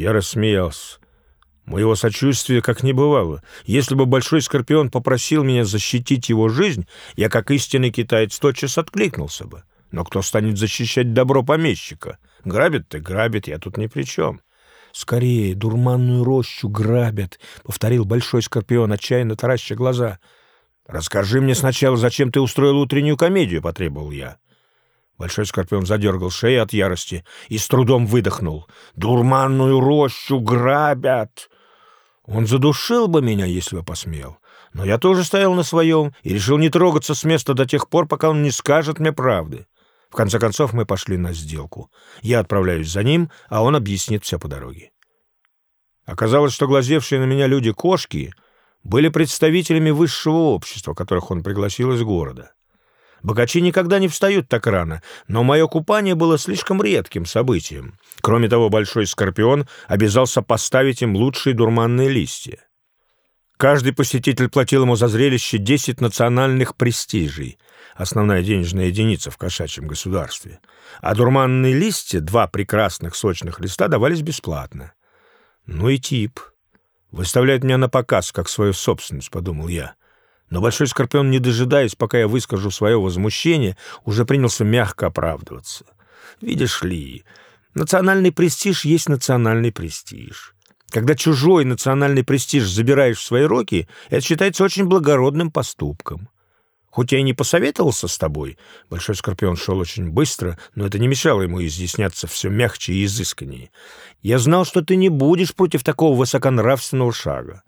Я рассмеялся. Моего сочувствия как не бывало. Если бы Большой Скорпион попросил меня защитить его жизнь, я, как истинный китаец, тотчас откликнулся бы. Но кто станет защищать добро помещика? Грабит-то грабит, я тут ни при чем. «Скорее, дурманную рощу грабят», — повторил Большой Скорпион, отчаянно тараща глаза. «Расскажи мне сначала, зачем ты устроил утреннюю комедию?» — потребовал я. Большой Скорпион задергал шею от ярости и с трудом выдохнул. «Дурманную рощу грабят!» Он задушил бы меня, если бы посмел. Но я тоже стоял на своем и решил не трогаться с места до тех пор, пока он не скажет мне правды. В конце концов, мы пошли на сделку. Я отправляюсь за ним, а он объяснит все по дороге. Оказалось, что глазевшие на меня люди-кошки были представителями высшего общества, которых он пригласил из города. Богачи никогда не встают так рано, но мое купание было слишком редким событием. Кроме того, Большой Скорпион обязался поставить им лучшие дурманные листья. Каждый посетитель платил ему за зрелище 10 национальных престижей, основная денежная единица в кошачьем государстве. А дурманные листья, два прекрасных сочных листа, давались бесплатно. Ну и тип. Выставляет меня на показ, как свою собственность, подумал я. Но Большой Скорпион, не дожидаясь, пока я выскажу свое возмущение, уже принялся мягко оправдываться. Видишь ли, национальный престиж есть национальный престиж. Когда чужой национальный престиж забираешь в свои руки, это считается очень благородным поступком. Хоть я и не посоветовался с тобой, Большой Скорпион шел очень быстро, но это не мешало ему изъясняться все мягче и изысканнее. Я знал, что ты не будешь против такого высоконравственного шага.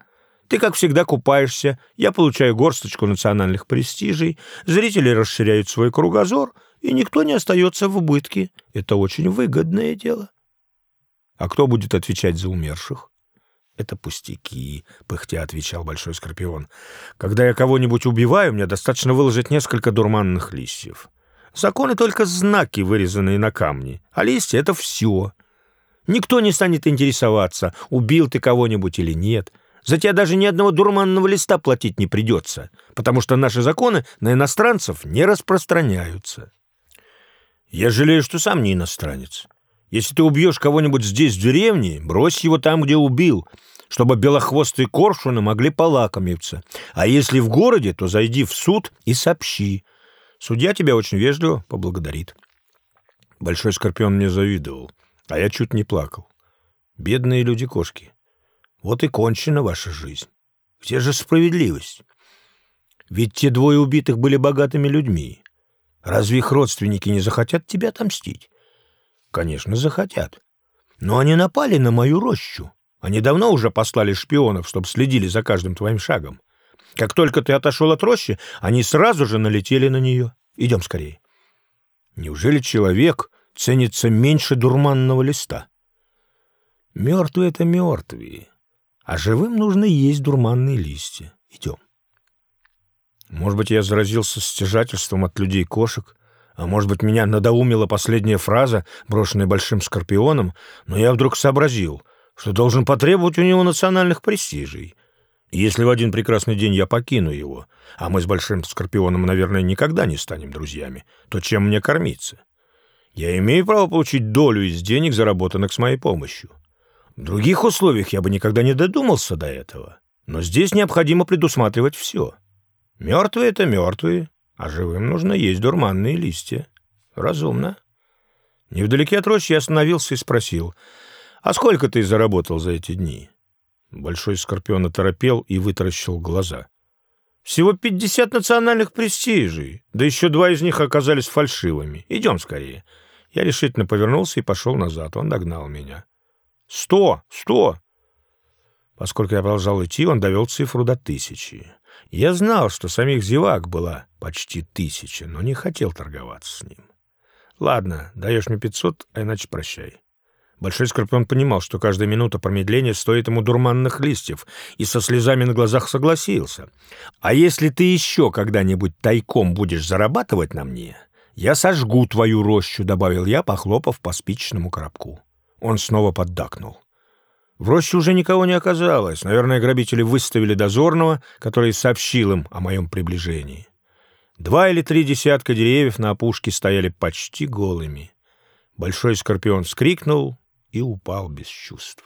Ты, как всегда, купаешься, я получаю горсточку национальных престижей, зрители расширяют свой кругозор, и никто не остается в убытке. Это очень выгодное дело. А кто будет отвечать за умерших? «Это пустяки», — пыхтя отвечал Большой Скорпион. «Когда я кого-нибудь убиваю, мне достаточно выложить несколько дурманных листьев. Законы только знаки, вырезанные на камне, а листья — это все. Никто не станет интересоваться, убил ты кого-нибудь или нет. За тебя даже ни одного дурманного листа платить не придется, потому что наши законы на иностранцев не распространяются. Я жалею, что сам не иностранец. Если ты убьешь кого-нибудь здесь, в деревне, брось его там, где убил, чтобы белохвостые коршуны могли полакомиться. А если в городе, то зайди в суд и сообщи. Судья тебя очень вежливо поблагодарит. Большой скорпион мне завидовал, а я чуть не плакал. Бедные люди-кошки. Вот и кончена ваша жизнь. Где же справедливость? Ведь те двое убитых были богатыми людьми. Разве их родственники не захотят тебя отомстить? Конечно, захотят. Но они напали на мою рощу. Они давно уже послали шпионов, чтобы следили за каждым твоим шагом. Как только ты отошел от рощи, они сразу же налетели на нее. Идем скорее. Неужели человек ценится меньше дурманного листа? Мертвые — это мертвые. А живым нужно есть дурманные листья. Идем. Может быть, я заразился стяжательством от людей-кошек, а может быть, меня надоумила последняя фраза, брошенная большим скорпионом, но я вдруг сообразил, что должен потребовать у него национальных престижей. И если в один прекрасный день я покину его, а мы с большим скорпионом, наверное, никогда не станем друзьями, то чем мне кормиться? Я имею право получить долю из денег, заработанных с моей помощью. В других условиях я бы никогда не додумался до этого. Но здесь необходимо предусматривать все. Мертвые — это мертвые, а живым нужно есть дурманные листья. Разумно. Невдалеке от рощи я остановился и спросил, «А сколько ты заработал за эти дни?» Большой скорпион оторопел и вытаращил глаза. «Всего пятьдесят национальных престижей, да еще два из них оказались фальшивыми. Идем скорее». Я решительно повернулся и пошел назад. Он догнал меня. Сто! Сто!» Поскольку я продолжал идти, он довел цифру до тысячи. Я знал, что самих зевак была почти тысяча, но не хотел торговаться с ним. «Ладно, даешь мне пятьсот, а иначе прощай». Большой Скорпион понимал, что каждая минута промедления стоит ему дурманных листьев, и со слезами на глазах согласился. «А если ты еще когда-нибудь тайком будешь зарабатывать на мне, я сожгу твою рощу», — добавил я, похлопав по спичечному коробку. Он снова поддакнул. В роще уже никого не оказалось. Наверное, грабители выставили дозорного, который сообщил им о моем приближении. Два или три десятка деревьев на опушке стояли почти голыми. Большой скорпион вскрикнул и упал без чувств.